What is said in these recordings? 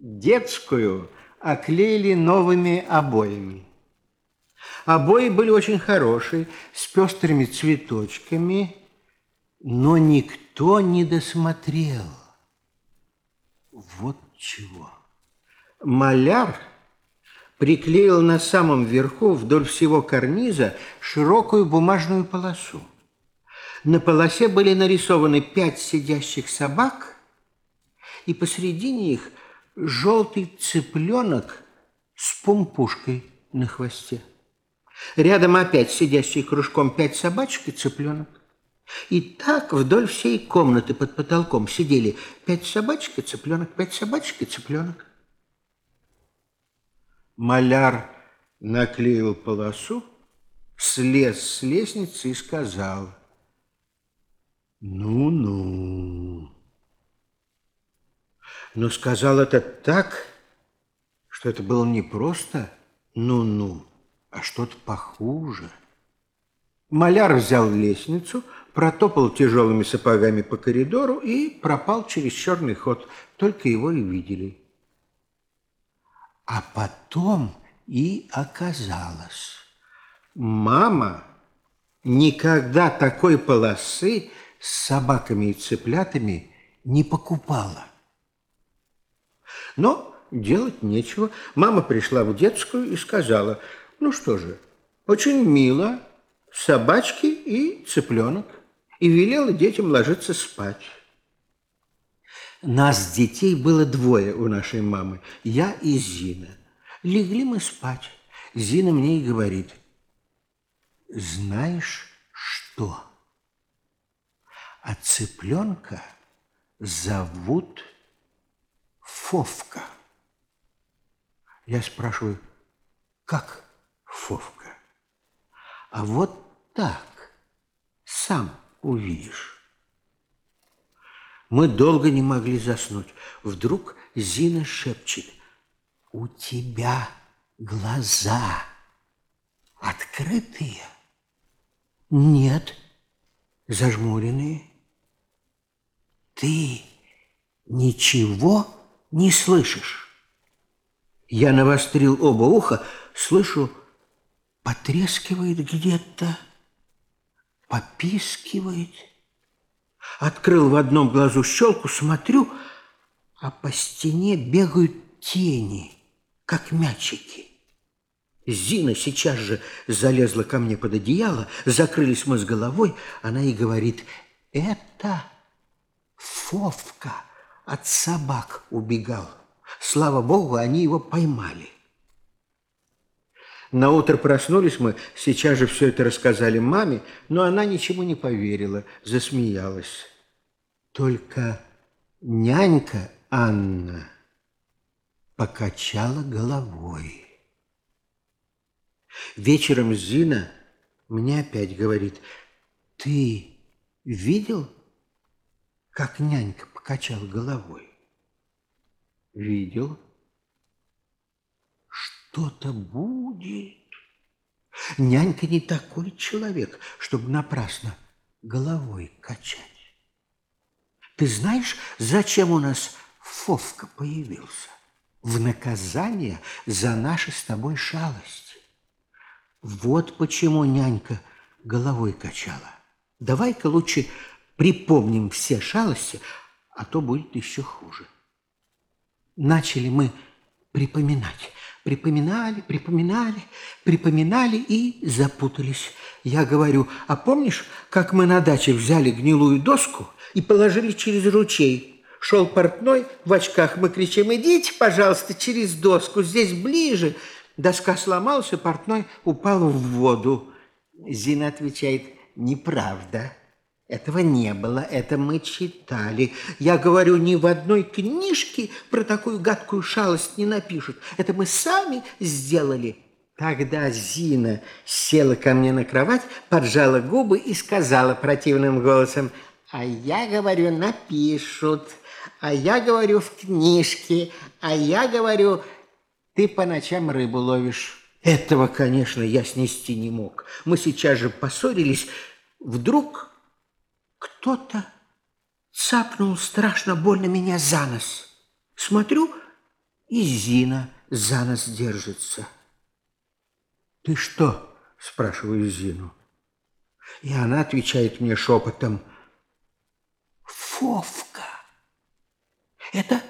Детскую оклеили новыми обоями. Обои были очень хорошие, с пестрыми цветочками, но никто не досмотрел. Вот чего. Маляр приклеил на самом верху вдоль всего карниза широкую бумажную полосу. На полосе были нарисованы пять сидящих собак, и посредине их желтый цыпленок с помпушкой на хвосте. Рядом опять сидящий кружком пять собачек и цыпленок. И так вдоль всей комнаты под потолком сидели пять собачек и цыпленок, пять собачек и цыпленок. Маляр наклеил полосу, слез с лестницы и сказал, «Ну-ну». Но сказал это так, что это было не просто «ну-ну», а что-то похуже. Маляр взял лестницу, протопал тяжелыми сапогами по коридору и пропал через черный ход. Только его и видели. А потом и оказалось, мама никогда такой полосы с собаками и цыплятами не покупала. Но делать нечего. Мама пришла в детскую и сказала, ну что же, очень мило, собачки и цыпленок, и велела детям ложиться спать. Нас, детей, было двое у нашей мамы, я и Зина. Легли мы спать. Зина мне и говорит, знаешь что? А цыпленка зовут Фовка. Я спрашиваю, как Фовка? А вот так, сам увидишь. Мы долго не могли заснуть. Вдруг Зина шепчет, у тебя глаза открытые? Нет, зажмуренные. Ты ничего не слышишь? Я навострил оба уха, слышу, потрескивает где-то, попискивает. Открыл в одном глазу щелку, смотрю, а по стене бегают тени, как мячики. Зина сейчас же залезла ко мне под одеяло, закрылись мы с головой, она и говорит, это Фовка от собак убегал. Слава богу, они его поймали. На утро проснулись мы, сейчас же все это рассказали маме, но она ничему не поверила, засмеялась. Только нянька Анна покачала головой. Вечером Зина мне опять говорит, ты видел, как нянька покачала головой? Видел что-то будет. Нянька не такой человек, чтобы напрасно головой качать. Ты знаешь, зачем у нас Фовка появился? В наказание за наши с тобой шалости. Вот почему нянька головой качала. Давай-ка лучше припомним все шалости, а то будет еще хуже. Начали мы припоминать. Припоминали, припоминали, припоминали и запутались. Я говорю, а помнишь, как мы на даче взяли гнилую доску и положили через ручей? Шел портной в очках, мы кричим, идите, пожалуйста, через доску, здесь ближе. Доска сломалась, и портной упал в воду. Зина отвечает, неправда. Этого не было, это мы читали. Я говорю, ни в одной книжке про такую гадкую шалость не напишут. Это мы сами сделали. Тогда Зина села ко мне на кровать, поджала губы и сказала противным голосом, а я говорю, напишут, а я говорю, в книжке, а я говорю, ты по ночам рыбу ловишь. Этого, конечно, я снести не мог. Мы сейчас же поссорились. Вдруг кто-то цапнул страшно больно меня за нос. Смотрю, и Зина за нас держится. «Ты что?» – спрашиваю Зину. И она отвечает мне шепотом. «Фовка! Это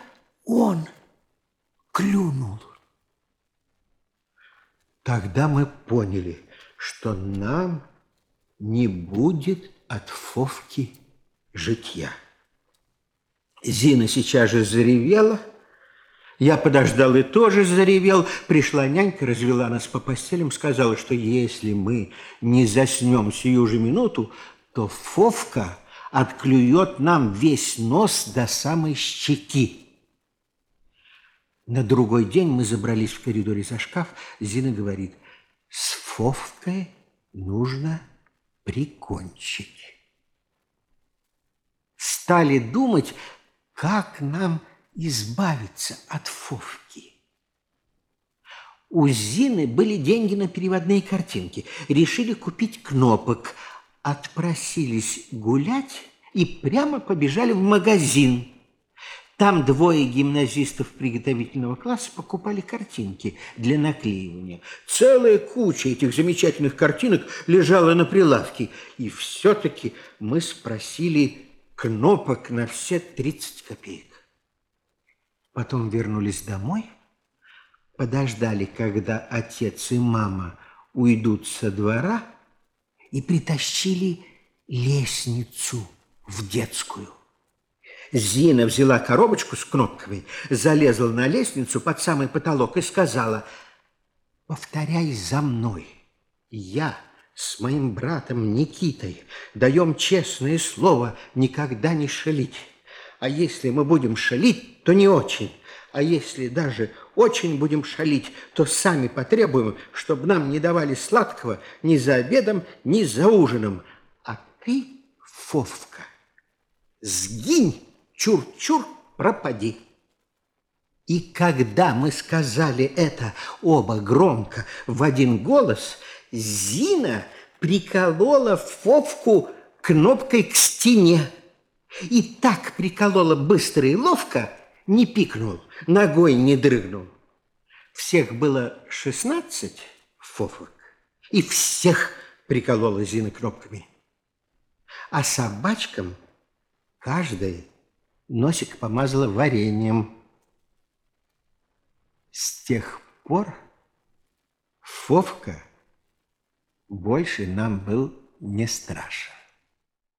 он клюнул!» Тогда мы поняли, что нам не будет от Фовки житья. Зина сейчас же заревела. Я подождал и тоже заревел. Пришла нянька, развела нас по постелям, сказала, что если мы не заснем сию же минуту, то Фовка отклюет нам весь нос до самой щеки. На другой день мы забрались в коридоре за шкаф. Зина говорит, с Фовкой нужно прикончить. Стали думать, как нам избавиться от Фовки. У Зины были деньги на переводные картинки. Решили купить кнопок. Отпросились гулять и прямо побежали в магазин. Там двое гимназистов приготовительного класса покупали картинки для наклеивания. Целая куча этих замечательных картинок лежала на прилавке. И все-таки мы спросили кнопок на все 30 копеек. Потом вернулись домой, подождали, когда отец и мама уйдут со двора и притащили лестницу в детскую. Зина взяла коробочку с кнопками, залезла на лестницу под самый потолок и сказала, «Повторяй за мной, я с моим братом Никитой даем честное слово никогда не шалить. А если мы будем шалить, то не очень. А если даже очень будем шалить, то сами потребуем, чтобы нам не давали сладкого ни за обедом, ни за ужином. А ты, Фовка, сгинь, чур-чур, пропади. И когда мы сказали это оба громко в один голос – Зина приколола Фовку кнопкой к стене. И так приколола быстро и ловко, не пикнул, ногой не дрыгнул. Всех было шестнадцать фофок, и всех приколола Зина кнопками. А собачкам каждая носик помазала вареньем. С тех пор Фовка – больше нам был не страшен.